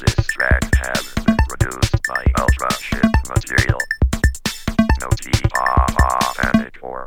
This track has been produced by Ultra Ship Material. No T-R-R panic or